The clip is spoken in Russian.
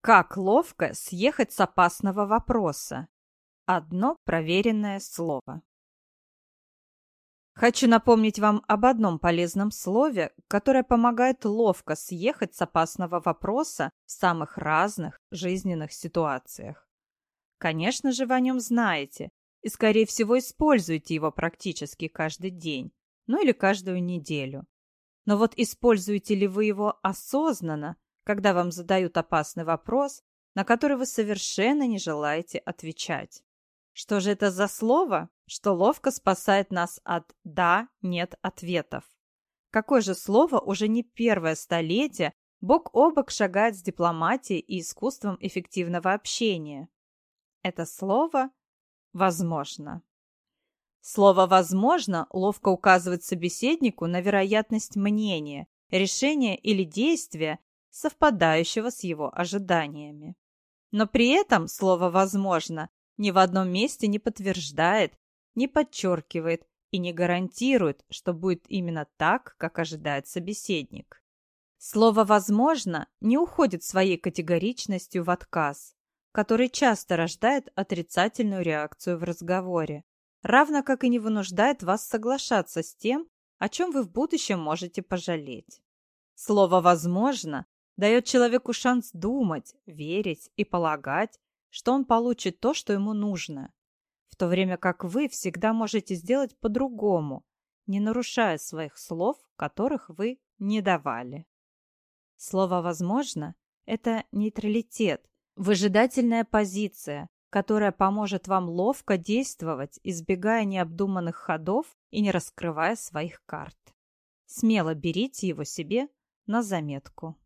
Как ловко съехать с опасного вопроса? Одно проверенное слово. Хочу напомнить вам об одном полезном слове, которое помогает ловко съехать с опасного вопроса в самых разных жизненных ситуациях. Конечно же, вы о нем знаете и, скорее всего, используете его практически каждый день, ну или каждую неделю. Но вот используете ли вы его осознанно, когда вам задают опасный вопрос, на который вы совершенно не желаете отвечать. Что же это за слово, что ловко спасает нас от «да», «нет» ответов? Какое же слово уже не первое столетие бок о бок шагает с дипломатией и искусством эффективного общения? Это слово «возможно». Слово «возможно» ловко указывает собеседнику на вероятность мнения, решения или действия, совпадающего с его ожиданиями. Но при этом слово «возможно» ни в одном месте не подтверждает, не подчеркивает и не гарантирует, что будет именно так, как ожидает собеседник. Слово «возможно» не уходит своей категоричностью в отказ, который часто рождает отрицательную реакцию в разговоре, равно как и не вынуждает вас соглашаться с тем, о чем вы в будущем можете пожалеть. Слово «возможно» дает человеку шанс думать, верить и полагать, что он получит то, что ему нужно, в то время как вы всегда можете сделать по-другому, не нарушая своих слов, которых вы не давали. Слово «возможно» — это нейтралитет, выжидательная позиция, которая поможет вам ловко действовать, избегая необдуманных ходов и не раскрывая своих карт. Смело берите его себе на заметку.